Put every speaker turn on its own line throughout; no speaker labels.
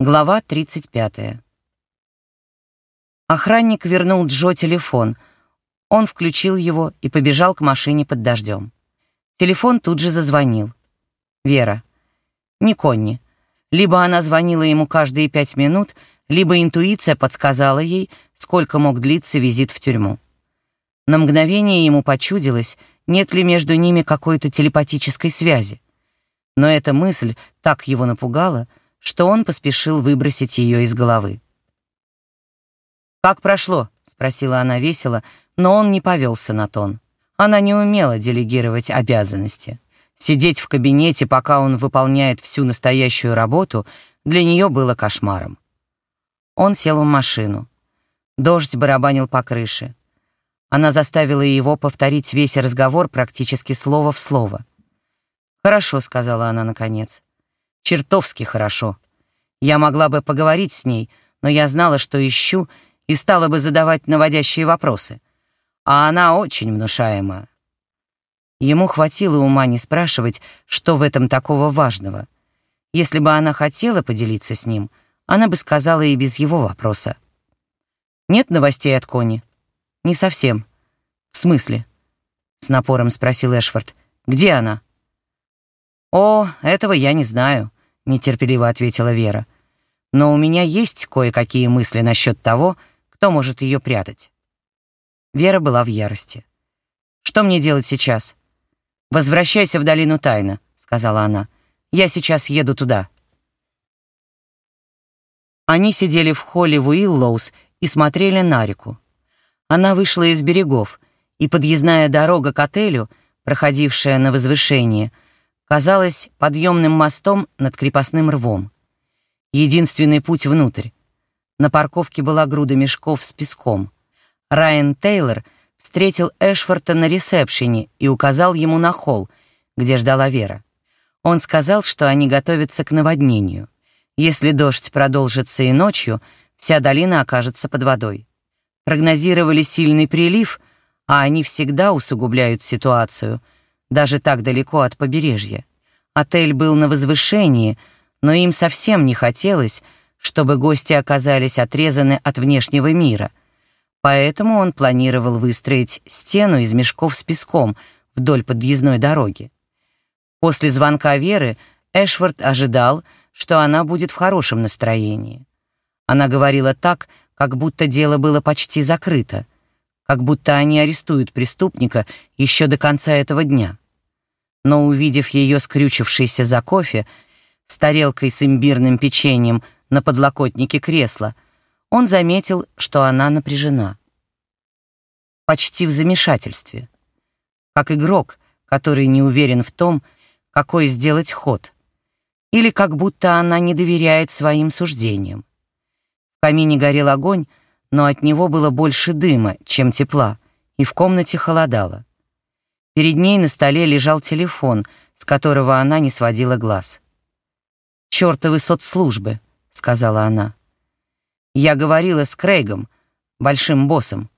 Глава 35. Охранник вернул Джо телефон. Он включил его и побежал к машине под дождем. Телефон тут же зазвонил. Вера. Не Конни. Либо она звонила ему каждые пять минут, либо интуиция подсказала ей, сколько мог длиться визит в тюрьму. На мгновение ему почудилось, нет ли между ними какой-то телепатической связи. Но эта мысль так его напугала, что он поспешил выбросить ее из головы. «Как прошло?» — спросила она весело, но он не повелся на тон. Она не умела делегировать обязанности. Сидеть в кабинете, пока он выполняет всю настоящую работу, для нее было кошмаром. Он сел в машину. Дождь барабанил по крыше. Она заставила его повторить весь разговор практически слово в слово. «Хорошо», — сказала она наконец. «Чертовски хорошо. Я могла бы поговорить с ней, но я знала, что ищу, и стала бы задавать наводящие вопросы. А она очень внушаема. Ему хватило ума не спрашивать, что в этом такого важного. Если бы она хотела поделиться с ним, она бы сказала и без его вопроса. «Нет новостей от Кони?» «Не совсем». «В смысле?» — с напором спросил Эшфорд. «Где она?» «О, этого я не знаю», — нетерпеливо ответила Вера. «Но у меня есть кое-какие мысли насчет того, кто может ее прятать». Вера была в ярости. «Что мне делать сейчас?» «Возвращайся в долину Тайна», — сказала она. «Я сейчас еду туда». Они сидели в холле в Уиллоус и смотрели на реку. Она вышла из берегов, и подъездная дорога к отелю, проходившая на возвышении, казалась подъемным мостом над крепостным рвом. Единственный путь внутрь. На парковке была груда мешков с песком. Райан Тейлор встретил Эшфорта на ресепшене и указал ему на холл, где ждала Вера. Он сказал, что они готовятся к наводнению. Если дождь продолжится и ночью, вся долина окажется под водой. Прогнозировали сильный прилив, а они всегда усугубляют ситуацию, даже так далеко от побережья. Отель был на возвышении, но им совсем не хотелось, чтобы гости оказались отрезаны от внешнего мира — Поэтому он планировал выстроить стену из мешков с песком вдоль подъездной дороги. После звонка Веры Эшфорд ожидал, что она будет в хорошем настроении. Она говорила так, как будто дело было почти закрыто, как будто они арестуют преступника еще до конца этого дня. Но увидев ее скрючившейся за кофе, с тарелкой с имбирным печеньем на подлокотнике кресла, он заметил, что она напряжена. Почти в замешательстве. Как игрок, который не уверен в том, какой сделать ход. Или как будто она не доверяет своим суждениям. В камине горел огонь, но от него было больше дыма, чем тепла, и в комнате холодало. Перед ней на столе лежал телефон, с которого она не сводила глаз. «Чёртовы соцслужбы», — сказала она. Я говорила с Крейгом, большим боссом.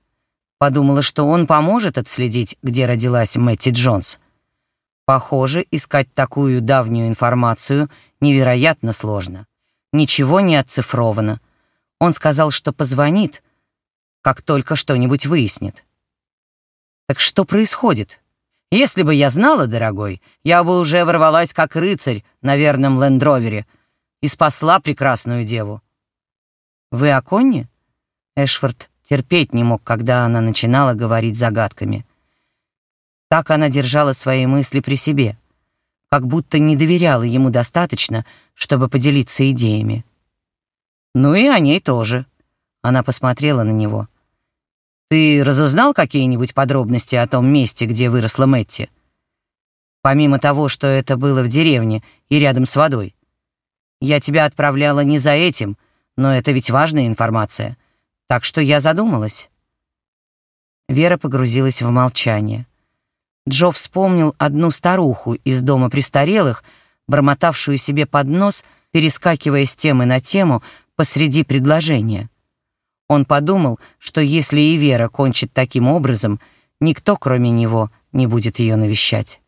Подумала, что он поможет отследить, где родилась Мэтти Джонс. Похоже, искать такую давнюю информацию невероятно сложно. Ничего не оцифровано. Он сказал, что позвонит, как только что-нибудь выяснит. Так что происходит? Если бы я знала, дорогой, я бы уже ворвалась как рыцарь на верном лендровере и спасла прекрасную деву. «Вы о Конне?» Эшфорд терпеть не мог, когда она начинала говорить загадками. Так она держала свои мысли при себе, как будто не доверяла ему достаточно, чтобы поделиться идеями. «Ну и о ней тоже», — она посмотрела на него. «Ты разузнал какие-нибудь подробности о том месте, где выросла Мэтти? Помимо того, что это было в деревне и рядом с водой. Я тебя отправляла не за этим, — но это ведь важная информация. Так что я задумалась. Вера погрузилась в молчание. Джо вспомнил одну старуху из дома престарелых, бормотавшую себе под нос, перескакивая с темы на тему посреди предложения. Он подумал, что если и Вера кончит таким образом, никто, кроме него, не будет ее навещать.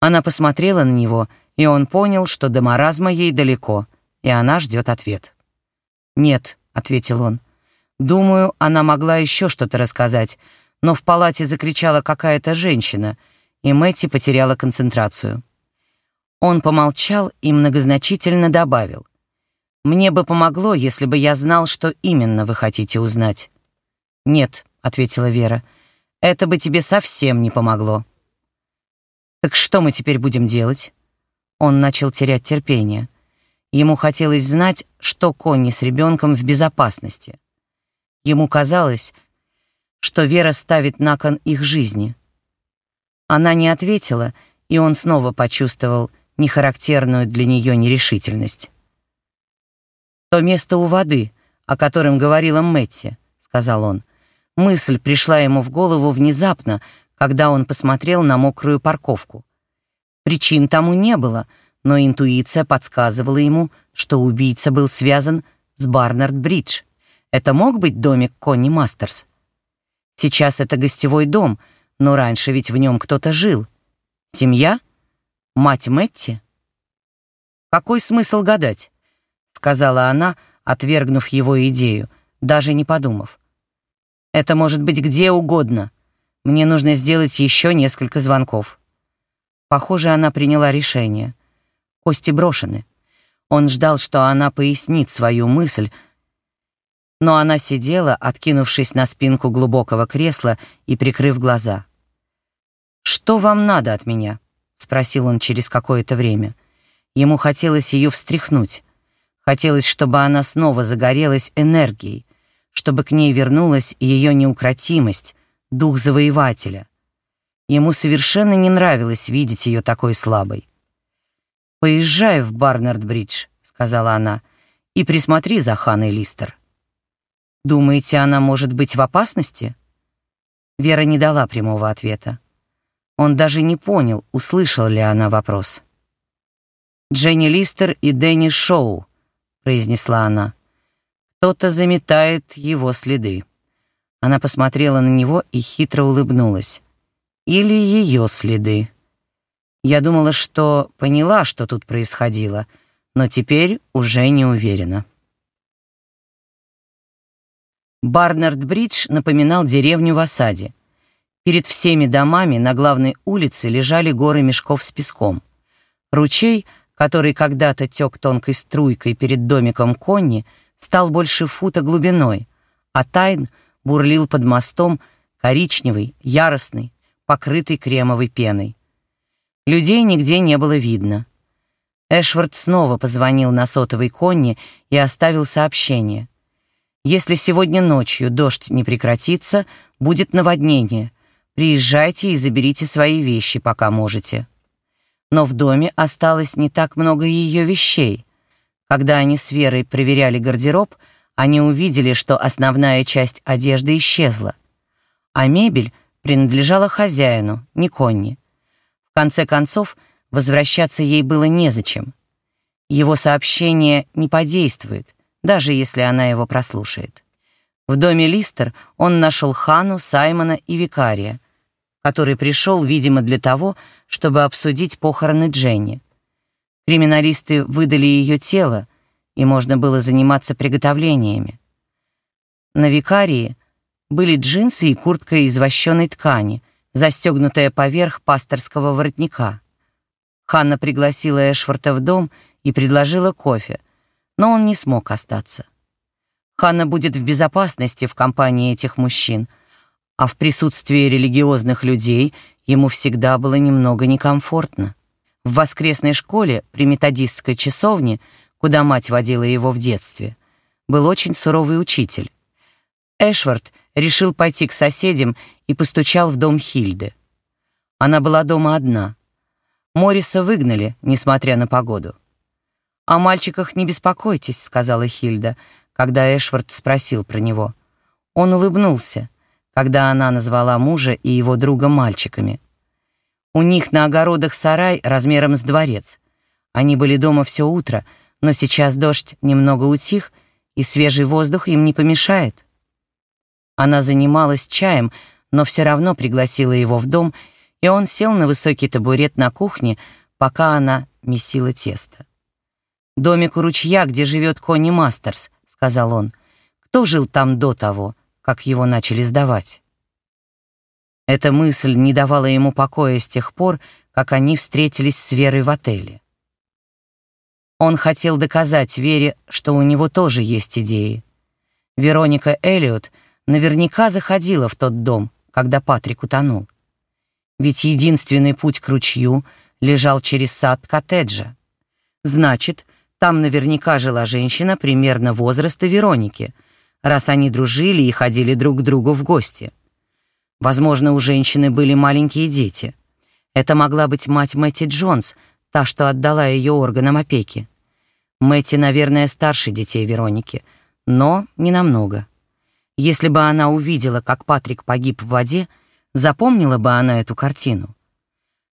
Она посмотрела на него, и он понял, что до маразма ей далеко — и она ждет ответ. «Нет», — ответил он. «Думаю, она могла еще что-то рассказать, но в палате закричала какая-то женщина, и Мэтти потеряла концентрацию». Он помолчал и многозначительно добавил. «Мне бы помогло, если бы я знал, что именно вы хотите узнать». «Нет», — ответила Вера, — «это бы тебе совсем не помогло». «Так что мы теперь будем делать?» Он начал терять терпение. Ему хотелось знать, что Конни с ребенком в безопасности. Ему казалось, что Вера ставит на кон их жизни. Она не ответила, и он снова почувствовал нехарактерную для нее нерешительность. «То место у воды, о котором говорила Мэтти», — сказал он. Мысль пришла ему в голову внезапно, когда он посмотрел на мокрую парковку. Причин тому не было, но интуиция подсказывала ему, что убийца был связан с Барнард-Бридж. Это мог быть домик Конни Мастерс? Сейчас это гостевой дом, но раньше ведь в нем кто-то жил. Семья? Мать Мэтти? «Какой смысл гадать?» — сказала она, отвергнув его идею, даже не подумав. «Это может быть где угодно. Мне нужно сделать еще несколько звонков». Похоже, она приняла решение. Кости брошены. Он ждал, что она пояснит свою мысль, но она сидела, откинувшись на спинку глубокого кресла и прикрыв глаза. «Что вам надо от меня?» — спросил он через какое-то время. Ему хотелось ее встряхнуть. Хотелось, чтобы она снова загорелась энергией, чтобы к ней вернулась ее неукротимость, дух завоевателя. Ему совершенно не нравилось видеть ее такой слабой. «Поезжай в Барнард-Бридж», — сказала она, — «и присмотри за Ханой Листер». «Думаете, она может быть в опасности?» Вера не дала прямого ответа. Он даже не понял, услышала ли она вопрос. «Дженни Листер и Дэнни Шоу», — произнесла она. «Кто-то заметает его следы». Она посмотрела на него и хитро улыбнулась или ее следы. Я думала, что поняла, что тут происходило, но теперь уже не уверена. Барнард-Бридж напоминал деревню в осаде. Перед всеми домами на главной улице лежали горы мешков с песком. Ручей, который когда-то тек тонкой струйкой перед домиком Конни, стал больше фута глубиной, а Тайн бурлил под мостом, коричневый, яростный, покрытый кремовой пеной. Людей нигде не было видно. Эшвард снова позвонил на сотовый Конни и оставил сообщение. «Если сегодня ночью дождь не прекратится, будет наводнение. Приезжайте и заберите свои вещи, пока можете». Но в доме осталось не так много ее вещей. Когда они с Верой проверяли гардероб, они увидели, что основная часть одежды исчезла, а мебель принадлежала хозяину, не Конни. В конце концов, возвращаться ей было незачем. Его сообщение не подействует, даже если она его прослушает. В доме Листер он нашел Хану, Саймона и викария, который пришел, видимо, для того, чтобы обсудить похороны Дженни. Криминалисты выдали ее тело, и можно было заниматься приготовлениями. На викарии были джинсы и куртка из вощеной ткани, застегнутая поверх пасторского воротника. Ханна пригласила Эшфорта в дом и предложила кофе, но он не смог остаться. Ханна будет в безопасности в компании этих мужчин, а в присутствии религиозных людей ему всегда было немного некомфортно. В воскресной школе при методистской часовне, куда мать водила его в детстве, был очень суровый учитель. Эшвард решил пойти к соседям и постучал в дом Хильды. Она была дома одна. Мориса выгнали, несмотря на погоду. «О мальчиках не беспокойтесь», — сказала Хильда, когда Эшвард спросил про него. Он улыбнулся, когда она назвала мужа и его друга мальчиками. У них на огородах сарай размером с дворец. Они были дома все утро, но сейчас дождь немного утих, и свежий воздух им не помешает. Она занималась чаем, но все равно пригласила его в дом, и он сел на высокий табурет на кухне, пока она месила тесто. «Домик у ручья, где живет Конни Мастерс», — сказал он. «Кто жил там до того, как его начали сдавать?» Эта мысль не давала ему покоя с тех пор, как они встретились с Верой в отеле. Он хотел доказать Вере, что у него тоже есть идеи. Вероника Эллиот наверняка заходила в тот дом, когда Патрик утонул. Ведь единственный путь к ручью лежал через сад коттеджа. Значит, там наверняка жила женщина примерно возраста Вероники, раз они дружили и ходили друг к другу в гости. Возможно, у женщины были маленькие дети. Это могла быть мать Мэтти Джонс, та, что отдала ее органам опеки. Мэтти, наверное, старше детей Вероники, но не намного. Если бы она увидела, как Патрик погиб в воде, запомнила бы она эту картину.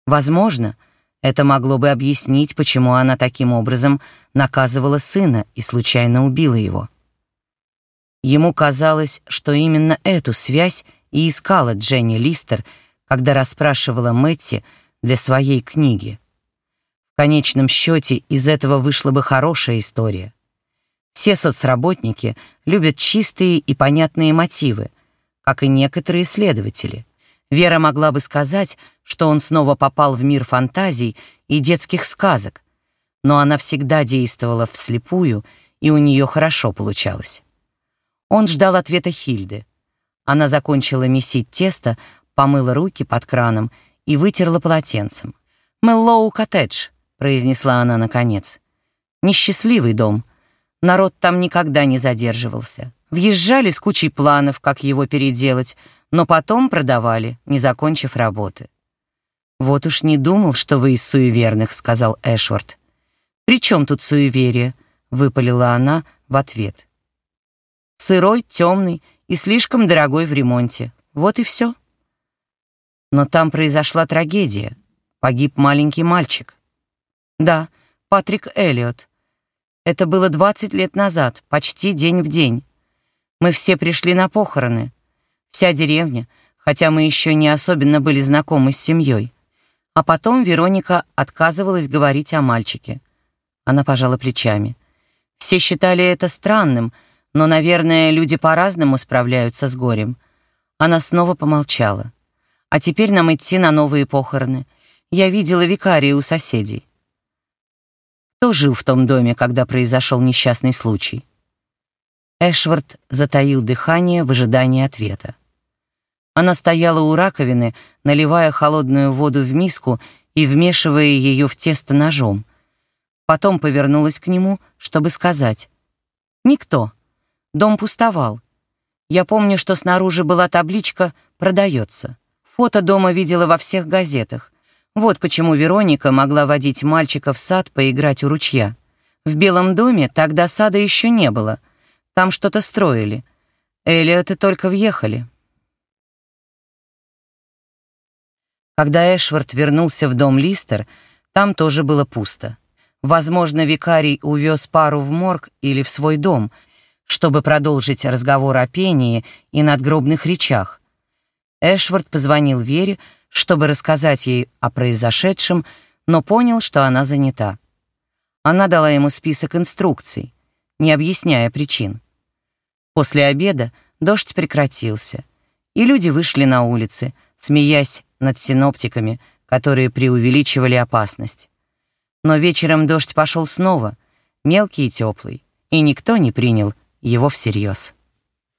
Возможно, это могло бы объяснить, почему она таким образом наказывала сына и случайно убила его. Ему казалось, что именно эту связь и искала Дженни Листер, когда расспрашивала Мэтти для своей книги. В конечном счете из этого вышла бы хорошая история. Все соцработники любят чистые и понятные мотивы, как и некоторые следователи. Вера могла бы сказать, что он снова попал в мир фантазий и детских сказок, но она всегда действовала вслепую, и у нее хорошо получалось. Он ждал ответа Хильды. Она закончила месить тесто, помыла руки под краном и вытерла полотенцем. «Мэллоу коттедж», произнесла она наконец. Несчастливый дом. Народ там никогда не задерживался. Въезжали с кучей планов, как его переделать, но потом продавали, не закончив работы. «Вот уж не думал, что вы из суеверных», — сказал Эшвард. «При чем тут суеверие?» — выпалила она в ответ. «Сырой, темный и слишком дорогой в ремонте. Вот и все». Но там произошла трагедия. Погиб маленький мальчик. Да, Патрик Эллиот. Это было 20 лет назад, почти день в день. Мы все пришли на похороны. Вся деревня, хотя мы еще не особенно были знакомы с семьей. А потом Вероника отказывалась говорить о мальчике. Она пожала плечами. Все считали это странным, но, наверное, люди по-разному справляются с горем. Она снова помолчала. А теперь нам идти на новые похороны. Я видела викария у соседей. Кто жил в том доме, когда произошел несчастный случай? Эшвард затаил дыхание в ожидании ответа. Она стояла у раковины, наливая холодную воду в миску и вмешивая ее в тесто ножом. Потом повернулась к нему, чтобы сказать. «Никто. Дом пустовал. Я помню, что снаружи была табличка «Продается». Фото дома видела во всех газетах. Вот почему Вероника могла водить мальчика в сад поиграть у ручья. В Белом доме тогда сада еще не было. Там что-то строили. Эллиоты только въехали. Когда Эшвард вернулся в дом Листер, там тоже было пусто. Возможно, викарий увез пару в морг или в свой дом, чтобы продолжить разговор о пении и надгробных речах. Эшвард позвонил Вере, чтобы рассказать ей о произошедшем, но понял, что она занята. Она дала ему список инструкций, не объясняя причин. После обеда дождь прекратился, и люди вышли на улицы, смеясь над синоптиками, которые преувеличивали опасность. Но вечером дождь пошел снова, мелкий и теплый, и никто не принял его всерьез.